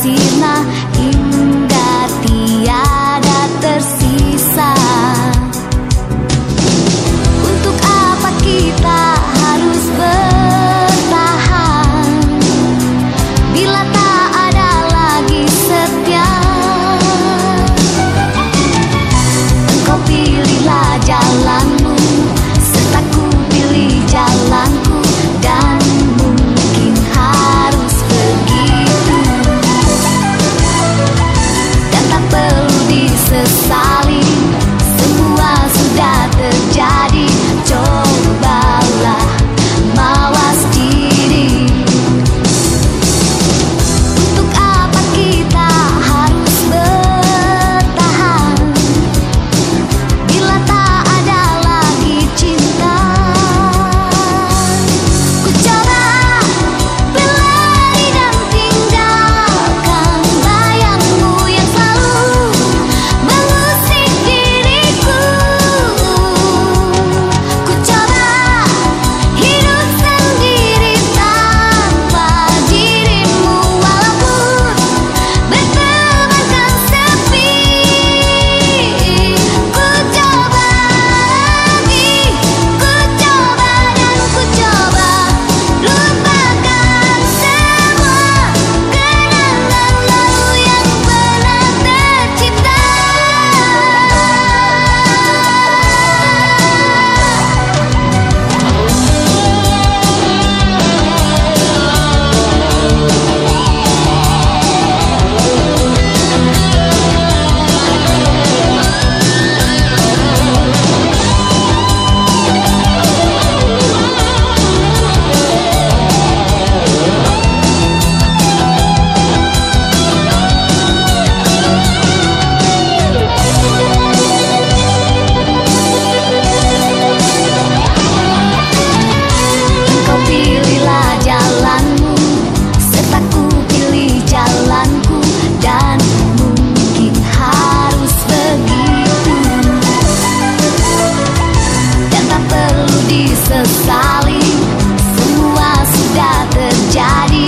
是吗家里。